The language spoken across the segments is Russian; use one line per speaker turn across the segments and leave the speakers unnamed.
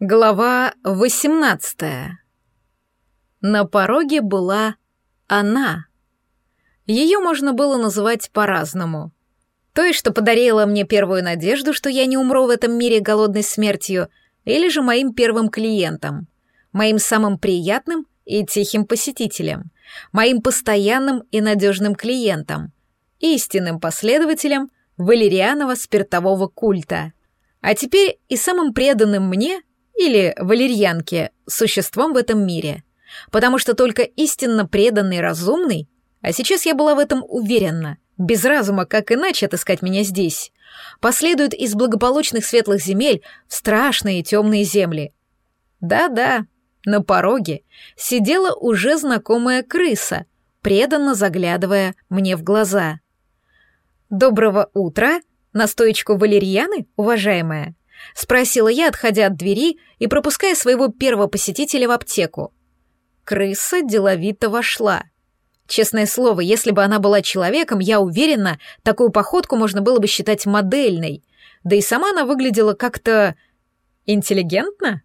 Глава 18. На пороге была она. Ее можно было называть по-разному. Той, что подарила мне первую надежду, что я не умру в этом мире голодной смертью, или же моим первым клиентом, моим самым приятным и тихим посетителем, моим постоянным и надежным клиентом, истинным последователем валерианова спиртового культа. А теперь и самым преданным мне — или валерьянке, существом в этом мире. Потому что только истинно преданный разумный, а сейчас я была в этом уверена, без разума, как иначе отыскать меня здесь, последует из благополучных светлых земель в страшные темные земли. Да-да, на пороге сидела уже знакомая крыса, преданно заглядывая мне в глаза. «Доброго утра! Настоечку валерьяны, уважаемая?» — спросила я, отходя от двери и пропуская своего первого посетителя в аптеку. Крыса деловито вошла. Честное слово, если бы она была человеком, я уверена, такую походку можно было бы считать модельной. Да и сама она выглядела как-то... интеллигентно?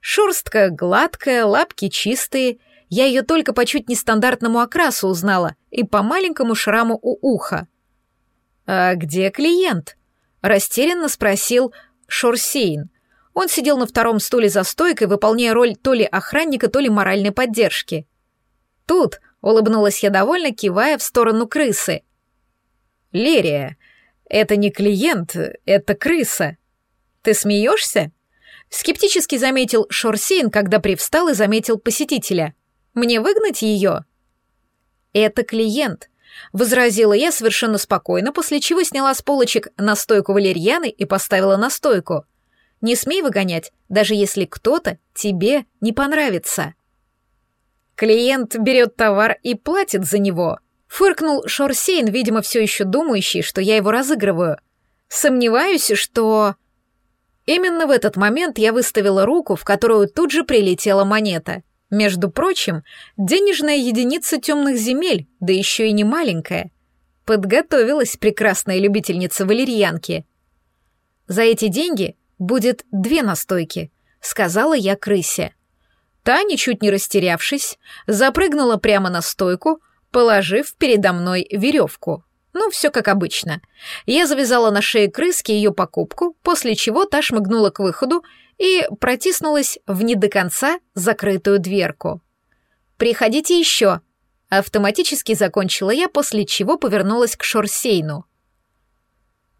Шерстка гладкая, лапки чистые. Я ее только по чуть нестандартному окрасу узнала и по маленькому шраму у уха. «А где клиент?» — растерянно спросил Шорсейн. Он сидел на втором стуле за стойкой, выполняя роль то ли охранника, то ли моральной поддержки. «Тут», — улыбнулась я довольно, кивая в сторону крысы. «Лерия, это не клиент, это крыса. Ты смеешься?» Скептически заметил Шорсейн, когда привстал и заметил посетителя. «Мне выгнать ее?» «Это клиент», — возразила я совершенно спокойно, после чего сняла с полочек настойку валерьяны и поставила на стойку. «Не смей выгонять, даже если кто-то тебе не понравится». «Клиент берет товар и платит за него», — фыркнул Шорсейн, видимо, все еще думающий, что я его разыгрываю. «Сомневаюсь, что...» Именно в этот момент я выставила руку, в которую тут же прилетела монета — между прочим, денежная единица темных земель, да еще и не маленькая. Подготовилась прекрасная любительница валерьянки. За эти деньги будет две настойки, сказала я крысе. Та, ничуть не растерявшись, запрыгнула прямо на стойку, положив передо мной веревку. Ну, все как обычно. Я завязала на шее крыски ее покупку, после чего та шмыгнула к выходу и протиснулась в не до конца закрытую дверку. «Приходите еще!» Автоматически закончила я, после чего повернулась к Шорсейну.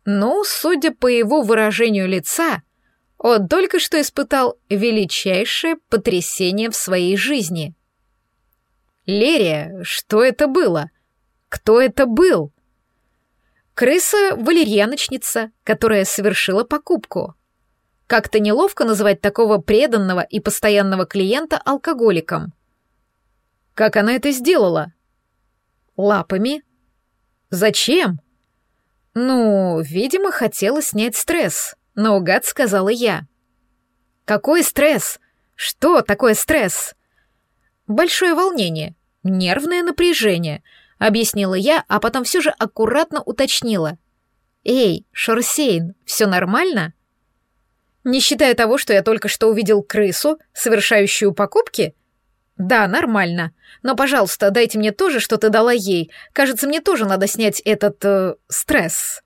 Ну, судя по его выражению лица, он только что испытал величайшее потрясение в своей жизни. «Лерия, что это было? Кто это был?» Крыса-валерьяночница, которая совершила покупку. Как-то неловко называть такого преданного и постоянного клиента алкоголиком. Как она это сделала? Лапами. Зачем? Ну, видимо, хотела снять стресс, наугад сказала я. Какой стресс? Что такое стресс? Большое волнение, нервное напряжение, объяснила я, а потом все же аккуратно уточнила. Эй, Шорсейн, все нормально? Не считая того, что я только что увидел крысу, совершающую покупки? Да, нормально. Но, пожалуйста, дайте мне тоже, что ты дала ей. Кажется, мне тоже надо снять этот... Э, стресс.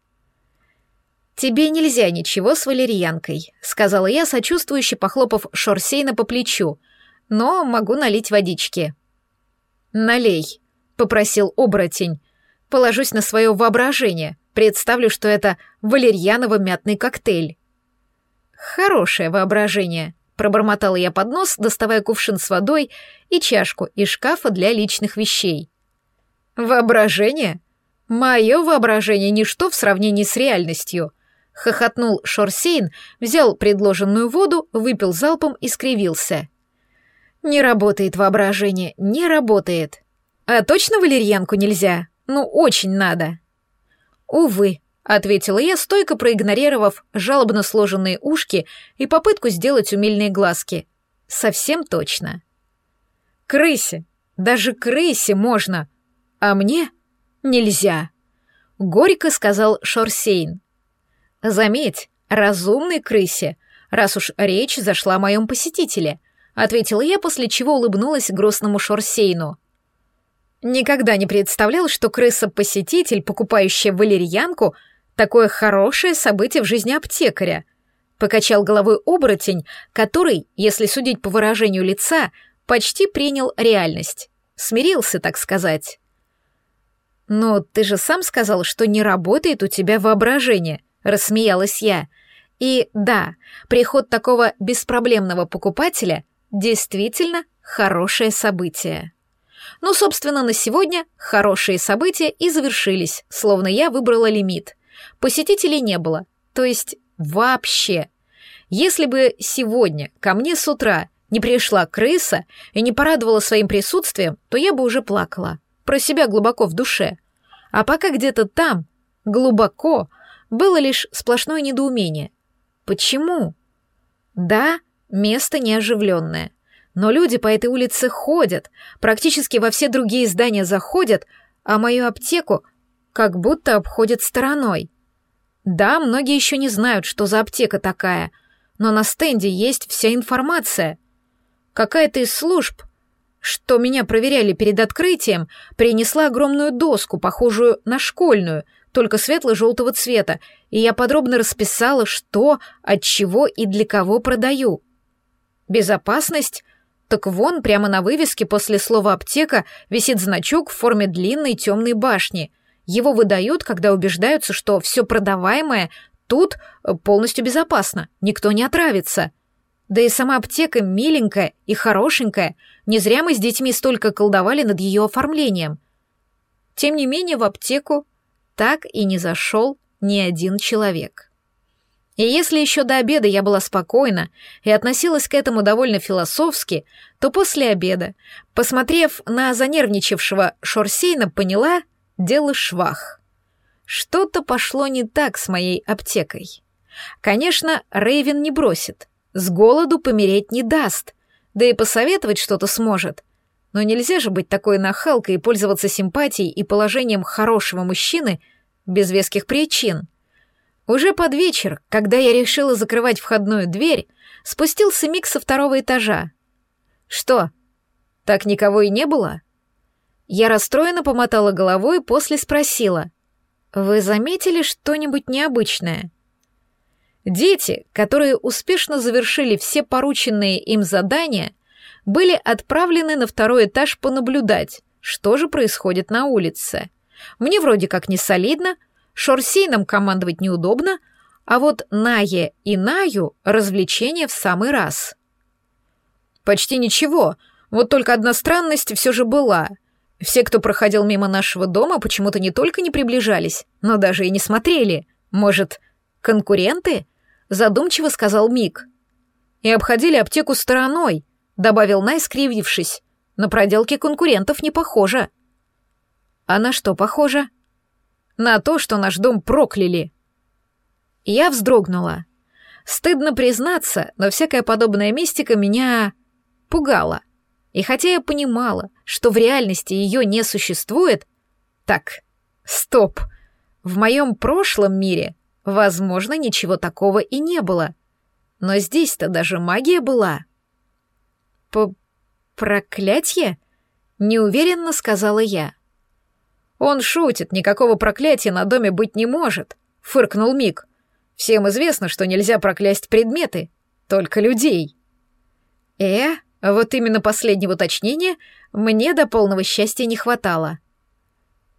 «Тебе нельзя ничего с валерьянкой», — сказала я, сочувствующе похлопав Шорсейна по плечу. «Но могу налить водички». «Налей», — попросил оборотень. «Положусь на свое воображение. Представлю, что это валерьяново-мятный коктейль». «Хорошее воображение», — пробормотала я под нос, доставая кувшин с водой и чашку из шкафа для личных вещей. «Воображение? Мое воображение — ничто в сравнении с реальностью», — хохотнул Шорсейн, взял предложенную воду, выпил залпом и скривился. «Не работает воображение, не работает. А точно валерьянку нельзя? Ну, очень надо». «Увы», ответила я, стойко проигнорировав жалобно сложенные ушки и попытку сделать умильные глазки. Совсем точно. Крысе, даже крысе можно, а мне нельзя, горько сказал Шорсейн. Заметь, разумной крысе раз уж речь зашла о моем посетителе», — ответила я, после чего улыбнулась грустному Шорсейну. Никогда не представлял, что крыса-посетитель, покупающая валерьянку, такое хорошее событие в жизни аптекаря. Покачал головой оборотень, который, если судить по выражению лица, почти принял реальность. Смирился, так сказать. «Но ты же сам сказал, что не работает у тебя воображение», — рассмеялась я. «И да, приход такого беспроблемного покупателя действительно хорошее событие». Ну, собственно, на сегодня хорошие события и завершились, словно я выбрала лимит. Посетителей не было, то есть вообще. Если бы сегодня ко мне с утра не пришла крыса и не порадовала своим присутствием, то я бы уже плакала. Про себя глубоко в душе. А пока где-то там, глубоко, было лишь сплошное недоумение. Почему? Да, место неоживленное. Но люди по этой улице ходят, практически во все другие здания заходят, а мою аптеку как будто обходят стороной. Да, многие еще не знают, что за аптека такая, но на стенде есть вся информация. Какая-то из служб, что меня проверяли перед открытием, принесла огромную доску, похожую на школьную, только светло-желтого цвета, и я подробно расписала, что, от чего и для кого продаю. Безопасность так вон, прямо на вывеске после слова «аптека» висит значок в форме длинной темной башни. Его выдают, когда убеждаются, что все продаваемое тут э, полностью безопасно, никто не отравится. Да и сама аптека миленькая и хорошенькая, не зря мы с детьми столько колдовали над ее оформлением. Тем не менее, в аптеку так и не зашел ни один человек. И если еще до обеда я была спокойна и относилась к этому довольно философски, то после обеда, посмотрев на занервничавшего Шорсейна, поняла — дело швах. Что-то пошло не так с моей аптекой. Конечно, Рейвен не бросит, с голоду помереть не даст, да и посоветовать что-то сможет. Но нельзя же быть такой нахалкой и пользоваться симпатией и положением хорошего мужчины без веских причин — уже под вечер, когда я решила закрывать входную дверь, спустился Мик со второго этажа. «Что, так никого и не было?» Я расстроенно помотала головой и после спросила. «Вы заметили что-нибудь необычное?» Дети, которые успешно завершили все порученные им задания, были отправлены на второй этаж понаблюдать, что же происходит на улице. Мне вроде как не солидно, Шорсейном командовать неудобно, а вот Нае и Наю развлечение в самый раз. Почти ничего, вот только одна странность все же была. Все, кто проходил мимо нашего дома, почему-то не только не приближались, но даже и не смотрели. Может, конкуренты? Задумчиво сказал Мик. И обходили аптеку стороной, добавил Най, скривившись. На проделки конкурентов не похоже. А на что похоже? на то, что наш дом прокляли. Я вздрогнула. Стыдно признаться, но всякая подобная мистика меня пугала. И хотя я понимала, что в реальности ее не существует... Так, стоп. В моем прошлом мире, возможно, ничего такого и не было. Но здесь-то даже магия была. П проклятье? Неуверенно сказала я. «Он шутит, никакого проклятия на доме быть не может», — фыркнул Мик. «Всем известно, что нельзя проклясть предметы, только людей». «Э, вот именно последнего уточнения мне до полного счастья не хватало».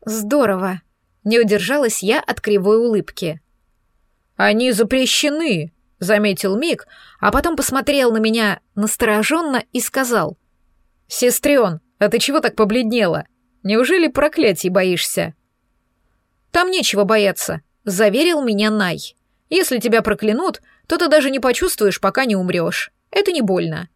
«Здорово», — не удержалась я от кривой улыбки. «Они запрещены», — заметил Мик, а потом посмотрел на меня настороженно и сказал. «Сестрен, а ты чего так побледнела? Неужели проклятий боишься?» «Там нечего бояться», — заверил меня Най. «Если тебя проклянут, то ты даже не почувствуешь, пока не умрешь. Это не больно».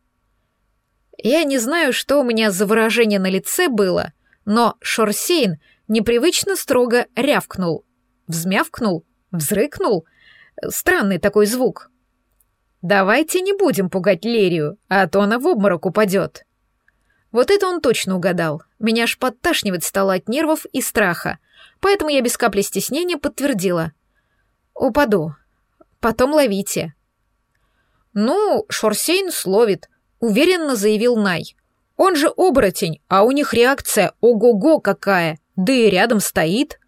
Я не знаю, что у меня за выражение на лице было, но Шорсейн непривычно строго рявкнул, взмявкнул, взрыкнул. Странный такой звук. «Давайте не будем пугать Лерию, а то она в обморок упадет». Вот это он точно угадал. Меня аж подташнивать стало от нервов и страха. Поэтому я без капли стеснения подтвердила. «Упаду. Потом ловите». «Ну, Шорсейн словит», — уверенно заявил Най. «Он же оборотень, а у них реакция ого-го какая, да и рядом стоит».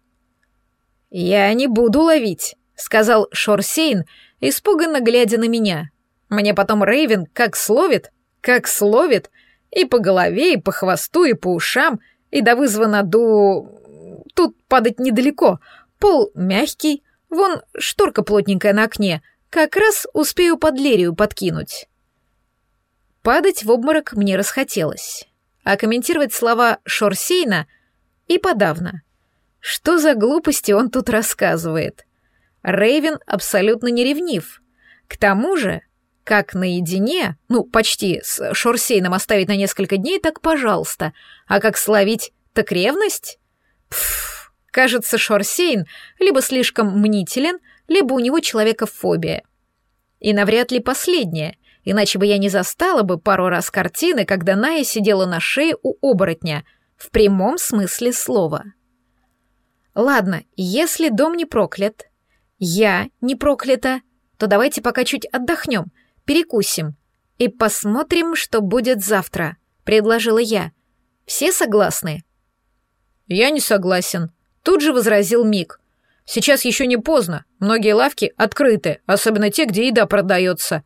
«Я не буду ловить», — сказал Шорсейн, испуганно глядя на меня. «Мне потом Рейвен как словит, как словит, и по голове, и по хвосту, и по ушам, и до вызвана ду... Тут падать недалеко, пол мягкий, вон шторка плотненькая на окне, как раз успею под лерию подкинуть». Падать в обморок мне расхотелось, а комментировать слова Шорсейна и подавно. Что за глупости он тут рассказывает? Рейвен абсолютно не ревнив. К тому же, как наедине, ну, почти с Шорсейном оставить на несколько дней, так пожалуйста. А как словить, так ревность? Пф, кажется, Шорсейн либо слишком мнителен, либо у него человекофобия. И навряд ли последнее, иначе бы я не застала бы пару раз картины, когда Ная сидела на шее у оборотня, в прямом смысле слова. Ладно, если дом не проклят, я не проклята, то давайте пока чуть отдохнем, перекусим и посмотрим, что будет завтра, предложила я. Все согласны? Я не согласен, тут же возразил Мик. Сейчас еще не поздно, многие лавки открыты, особенно те, где еда продается.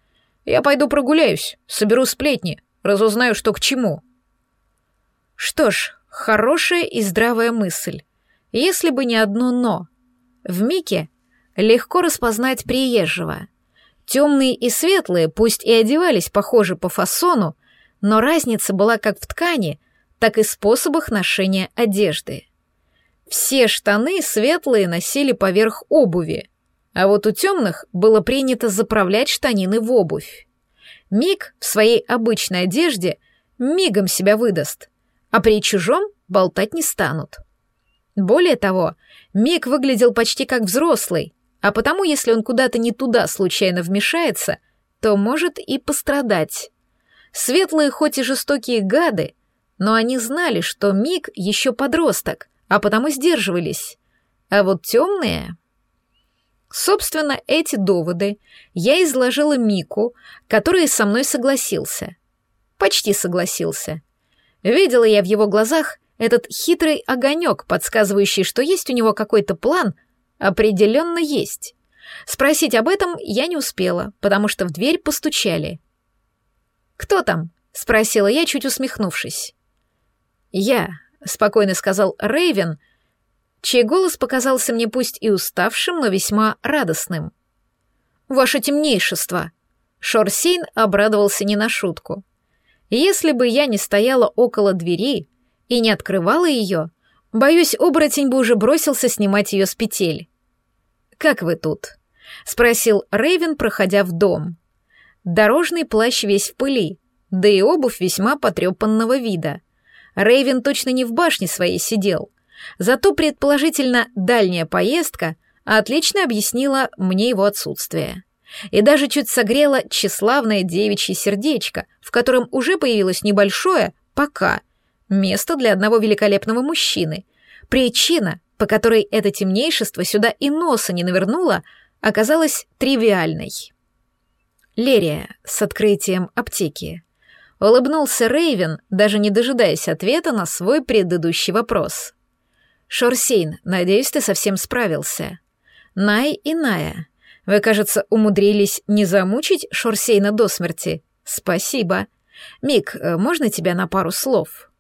Я пойду прогуляюсь, соберу сплетни, разузнаю, что к чему. Что ж, хорошая и здравая мысль. Если бы не одно «но». В Мике легко распознать приезжего. Темные и светлые, пусть и одевались похоже по фасону, но разница была как в ткани, так и способах ношения одежды. Все штаны светлые носили поверх обуви, а вот у темных было принято заправлять штанины в обувь. Миг в своей обычной одежде мигом себя выдаст, а при чужом болтать не станут. Более того, Мик выглядел почти как взрослый, а потому, если он куда-то не туда случайно вмешается, то может и пострадать. Светлые хоть и жестокие гады, но они знали, что Мик еще подросток, а потому сдерживались. А вот темные... Собственно, эти доводы я изложила Мику, который со мной согласился. Почти согласился. Видела я в его глазах этот хитрый огонек, подсказывающий, что есть у него какой-то план, определенно есть. Спросить об этом я не успела, потому что в дверь постучали. «Кто там?» — спросила я, чуть усмехнувшись. «Я», — спокойно сказал Рейвен, чей голос показался мне пусть и уставшим, но весьма радостным. «Ваше темнейшество!» Шорсейн обрадовался не на шутку. Если бы я не стояла около двери, и не открывала ее, боюсь, оборотень бы уже бросился снимать ее с петель. «Как вы тут?» — спросил Рейвен, проходя в дом. Дорожный плащ весь в пыли, да и обувь весьма потрепанного вида. Рейвен точно не в башне своей сидел. Зато, предположительно, дальняя поездка отлично объяснила мне его отсутствие. И даже чуть согрела тщеславное девичье сердечко, в котором уже появилось небольшое «пока», Место для одного великолепного мужчины. Причина, по которой это темнейшество сюда и носа не навернуло, оказалась тривиальной. Лерия с открытием аптеки. Улыбнулся Рейвен, даже не дожидаясь ответа на свой предыдущий вопрос. «Шорсейн, надеюсь, ты совсем справился. Най и Ная, вы, кажется, умудрились не замучить Шорсейна до смерти. Спасибо. Мик, э, можно тебя на пару слов?»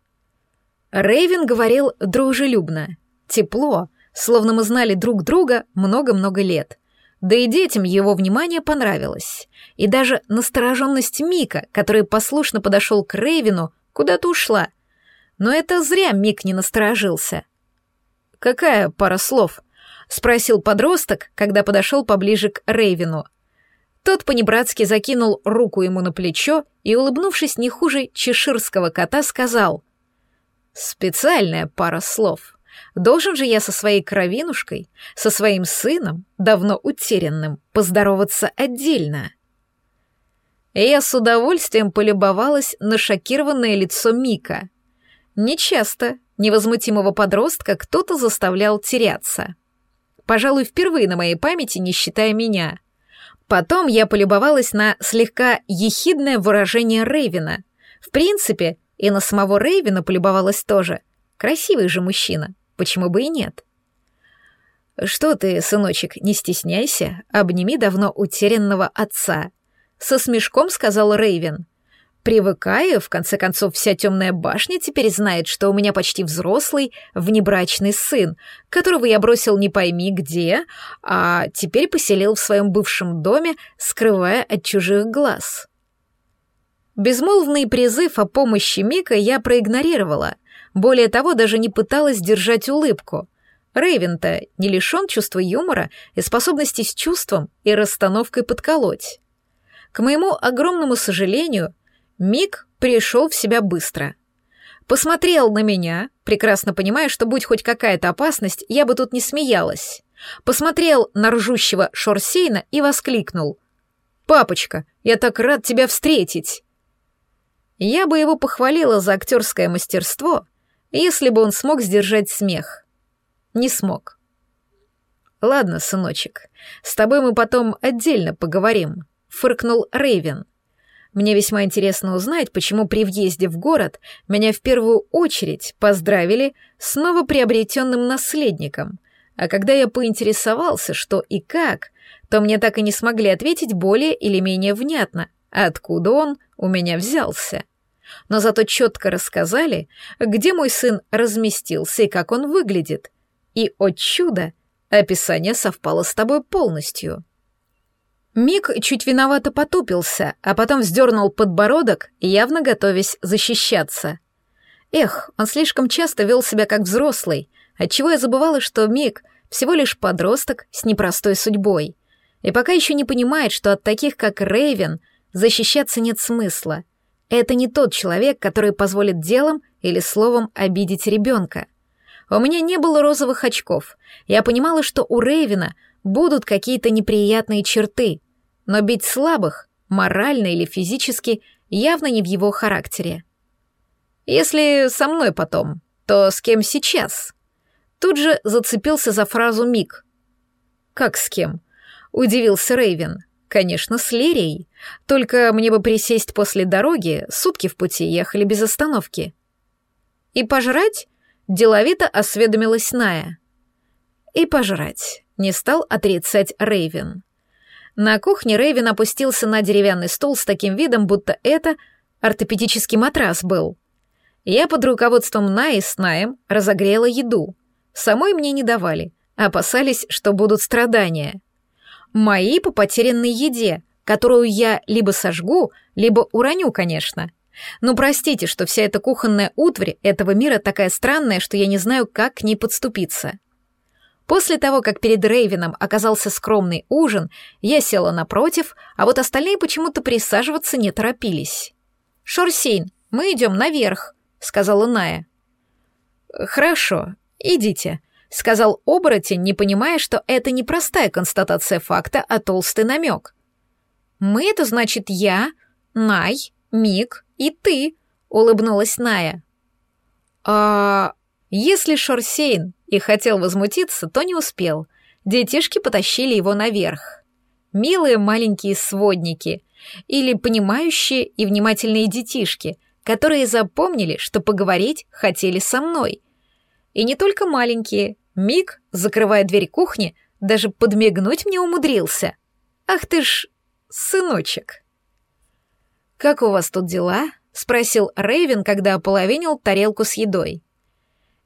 Рейвен говорил дружелюбно, тепло, словно мы знали друг друга много-много лет. Да и детям его внимание понравилось. И даже настороженность Мика, который послушно подошел к Рейвену, куда-то ушла. Но это зря Мик не насторожился. «Какая пара слов?» — спросил подросток, когда подошел поближе к Рейвену. Тот понебратски закинул руку ему на плечо и, улыбнувшись не хуже чеширского кота, сказал — Специальная пара слов. Должен же я со своей кровинушкой, со своим сыном, давно утерянным, поздороваться отдельно. И я с удовольствием полюбовалась на шокированное лицо Мика. Нечасто невозмутимого подростка кто-то заставлял теряться. Пожалуй, впервые на моей памяти, не считая меня. Потом я полюбовалась на слегка ехидное выражение Рейвина. В принципе, и на самого Рейвина полюбовалась тоже. Красивый же мужчина, почему бы и нет? «Что ты, сыночек, не стесняйся, обними давно утерянного отца», — со смешком сказал Рейвен. «Привыкаю, в конце концов, вся темная башня теперь знает, что у меня почти взрослый, внебрачный сын, которого я бросил не пойми где, а теперь поселил в своем бывшем доме, скрывая от чужих глаз». Безмолвный призыв о помощи Мика я проигнорировала. Более того, даже не пыталась держать улыбку — Рейвен-то не лишен чувства юмора и способности с чувством и расстановкой подколоть. К моему огромному сожалению, Мик пришел в себя быстро. Посмотрел на меня, прекрасно понимая, что будь хоть какая-то опасность, я бы тут не смеялась. Посмотрел на ржущего Шорсейна и воскликнул. «Папочка, я так рад тебя встретить!» Я бы его похвалила за актерское мастерство, если бы он смог сдержать смех не смог. «Ладно, сыночек, с тобой мы потом отдельно поговорим», — фыркнул Рейвен. «Мне весьма интересно узнать, почему при въезде в город меня в первую очередь поздравили с новоприобретенным наследником, а когда я поинтересовался, что и как, то мне так и не смогли ответить более или менее внятно, откуда он у меня взялся. Но зато четко рассказали, где мой сын разместился и как он выглядит — и, о чудо, описание совпало с тобой полностью. Мик чуть виновато потупился, а потом вздернул подбородок, явно готовясь защищаться. Эх, он слишком часто вел себя как взрослый, отчего я забывала, что Мик всего лишь подросток с непростой судьбой. И пока еще не понимает, что от таких, как Рейвен, защищаться нет смысла. Это не тот человек, который позволит делом или словом обидеть ребенка. У меня не было розовых очков. Я понимала, что у Рейвена будут какие-то неприятные черты, но бить слабых, морально или физически, явно не в его характере. Если со мной потом, то с кем сейчас? Тут же зацепился за фразу Мик. Как с кем? Удивился Рейвен. Конечно, с Лерией. Только мне бы присесть после дороги, сутки в пути ехали без остановки. И пожрать? Деловито осведомилась Ная. И пожрать. Не стал отрицать Рейвен. На кухне Рейвен опустился на деревянный стул с таким видом, будто это ортопедический матрас был. Я под руководством Наи с Наем разогрела еду. Самой мне не давали, опасались, что будут страдания. Мои по потерянной еде, которую я либо сожгу, либо уроню, конечно. Ну, простите, что вся эта кухонная утварь этого мира такая странная, что я не знаю, как к ней подступиться. После того, как перед Рейвином оказался скромный ужин, я села напротив, а вот остальные почему-то присаживаться не торопились. «Шорсейн, мы идем наверх», — сказала Ная. «Хорошо, идите», — сказал оборотень, не понимая, что это не простая констатация факта, а толстый намек. «Мы — это значит я, Най, Мик и ты», — улыбнулась Ная. «А если Шорсейн и хотел возмутиться, то не успел. Детишки потащили его наверх. Милые маленькие сводники или понимающие и внимательные детишки, которые запомнили, что поговорить хотели со мной. И не только маленькие. Миг, закрывая дверь кухни, даже подмигнуть мне умудрился. Ах ты ж, сыночек. «Как у вас тут дела?» — спросил Рейвен, когда ополовинил тарелку с едой.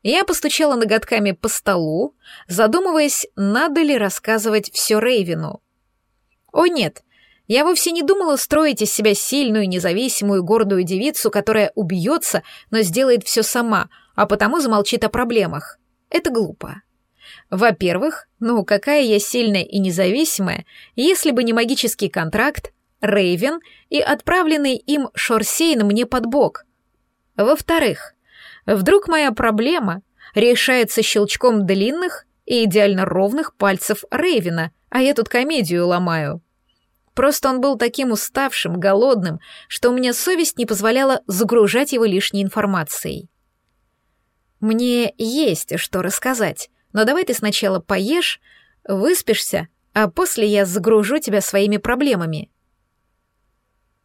Я постучала ноготками по столу, задумываясь, надо ли рассказывать все Рейвену. О нет, я вовсе не думала строить из себя сильную, независимую, гордую девицу, которая убьется, но сделает все сама, а потому замолчит о проблемах. Это глупо. Во-первых, ну какая я сильная и независимая, если бы не магический контракт, Рейвен и отправленный им Шорсейн мне под бок. Во-вторых, вдруг моя проблема решается щелчком длинных и идеально ровных пальцев Рейвена, а я тут комедию ломаю. Просто он был таким уставшим, голодным, что у меня совесть не позволяла загружать его лишней информацией. Мне есть что рассказать, но давай ты сначала поешь, выспишься, а после я загружу тебя своими проблемами».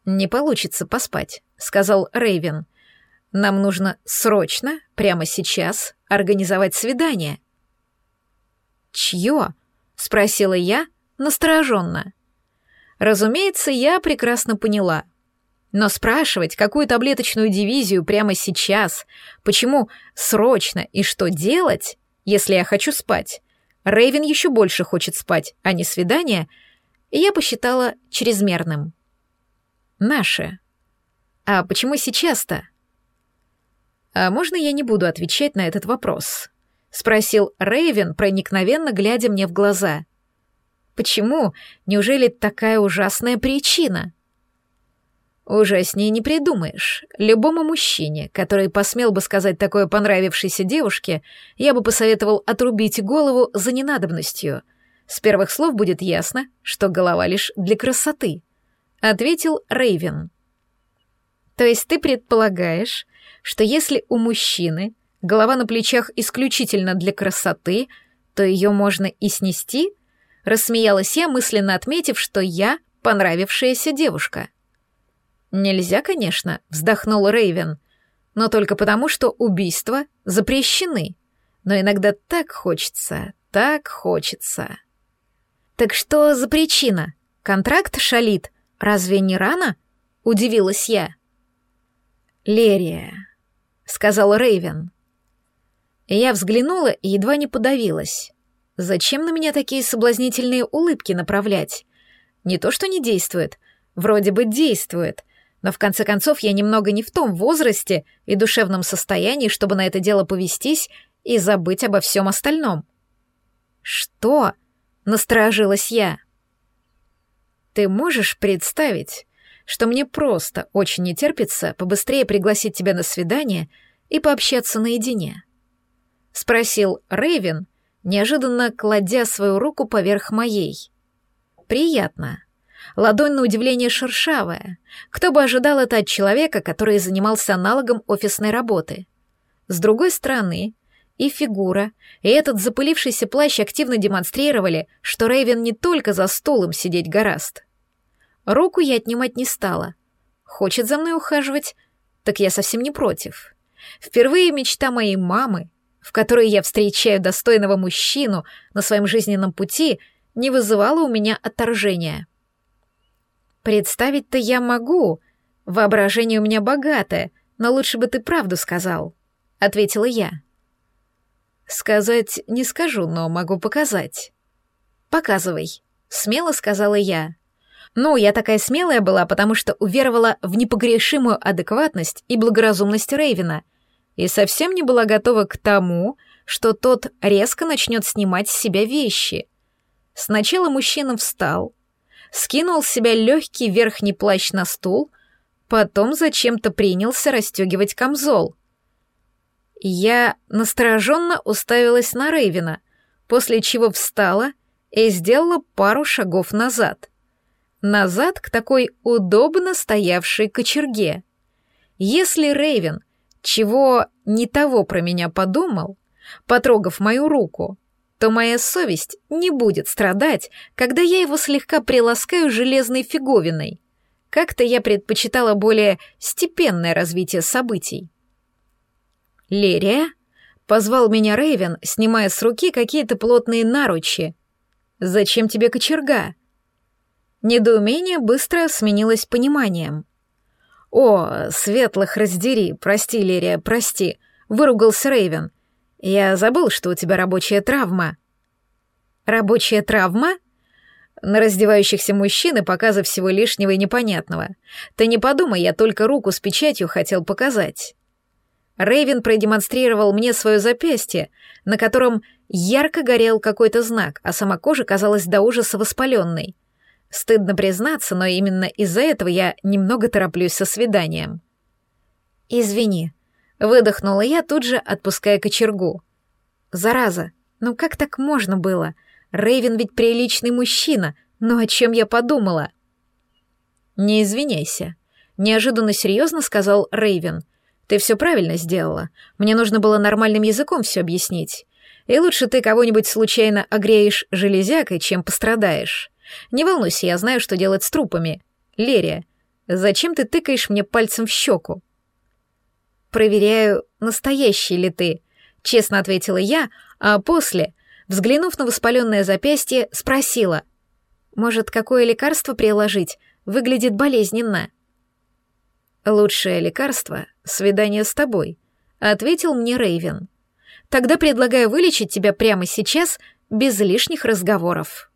«Не получится поспать», — сказал Рейвен. «Нам нужно срочно, прямо сейчас, организовать свидание». «Чье?» — спросила я настороженно. Разумеется, я прекрасно поняла. Но спрашивать какую таблеточную дивизию прямо сейчас, почему срочно и что делать, если я хочу спать, Рейвен еще больше хочет спать, а не свидание, я посчитала чрезмерным. Наше. А почему сейчас-то? А можно я не буду отвечать на этот вопрос? Спросил Рейвен, проникновенно глядя мне в глаза. Почему? Неужели такая ужасная причина? Ужаснее не придумаешь. Любому мужчине, который посмел бы сказать такое понравившейся девушке, я бы посоветовал отрубить голову за ненадобностью. С первых слов будет ясно, что голова лишь для красоты, ответил Рейвен. То есть ты предполагаешь, что если у мужчины голова на плечах исключительно для красоты, то ее можно и снести? Рассмеялась я, мысленно отметив, что я понравившаяся девушка. «Нельзя, конечно», — вздохнул Рейвен, «но только потому, что убийства запрещены. Но иногда так хочется, так хочется». «Так что за причина? Контракт шалит. Разве не рано?» — удивилась я. «Лерия», — сказал Рейвен. Я взглянула и едва не подавилась. Зачем на меня такие соблазнительные улыбки направлять? Не то, что не действует, вроде бы действует, но в конце концов я немного не в том возрасте и душевном состоянии, чтобы на это дело повестись и забыть обо всем остальном. «Что?» — насторожилась я. «Ты можешь представить, что мне просто очень не терпится побыстрее пригласить тебя на свидание и пообщаться наедине?» — спросил Рейвен, неожиданно кладя свою руку поверх моей. «Приятно». Ладонь на удивление шершавая. Кто бы ожидал это от человека, который занимался аналогом офисной работы? С другой стороны, и фигура, и этот запылившийся плащ активно демонстрировали, что Рейвен не только за стулом сидеть гораст. Руку я отнимать не стала. Хочет за мной ухаживать? Так я совсем не против. Впервые мечта моей мамы, в которой я встречаю достойного мужчину на своем жизненном пути, не вызывала у меня отторжения. Представить-то я могу. Воображение у меня богатое, но лучше бы ты правду сказал, ответила я. Сказать не скажу, но могу показать. Показывай, смело сказала я. Ну, я такая смелая была, потому что уверовала в непогрешимую адекватность и благоразумность Рейвена и совсем не была готова к тому, что тот резко начнет снимать с себя вещи. Сначала мужчина встал, скинул с себя легкий верхний плащ на стул, потом зачем-то принялся расстегивать камзол. Я настороженно уставилась на Рейвина, после чего встала и сделала пару шагов назад. Назад к такой удобно стоявшей кочерге. Если Рейвен чего не того про меня подумал, потрогав мою руку, то моя совесть не будет страдать, когда я его слегка приласкаю железной фиговиной. Как-то я предпочитала более степенное развитие событий. «Лерия?» — позвал меня Рейвен, снимая с руки какие-то плотные наручи. «Зачем тебе кочерга?» Недоумение быстро сменилось пониманием. «О, светлых раздери, прости, Лерия, прости», — выругался Рейвен. «Я забыл, что у тебя рабочая травма». «Рабочая травма?» На раздевающихся мужчин и показы всего лишнего и непонятного. Ты не подумай, я только руку с печатью хотел показать. Рейвен продемонстрировал мне свое запястье, на котором ярко горел какой-то знак, а сама кожа казалась до ужаса воспаленной. Стыдно признаться, но именно из-за этого я немного тороплюсь со свиданием. «Извини», Выдохнула я, тут же отпуская кочергу. Зараза, ну как так можно было? Рейвен ведь приличный мужчина, но о чем я подумала? Не извиняйся. Неожиданно серьезно сказал Рейвен. Ты все правильно сделала. Мне нужно было нормальным языком все объяснить. И лучше ты кого-нибудь случайно огреешь железякой, чем пострадаешь. Не волнуйся, я знаю, что делать с трупами. Лерия, зачем ты тыкаешь мне пальцем в щеку? Проверяю, настоящий ли ты, честно ответила я, а после, взглянув на воспаленное запястье, спросила. Может, какое лекарство приложить? Выглядит болезненно. Лучшее лекарство — свидание с тобой, ответил мне Рейвен. Тогда предлагаю вылечить тебя прямо сейчас, без лишних разговоров.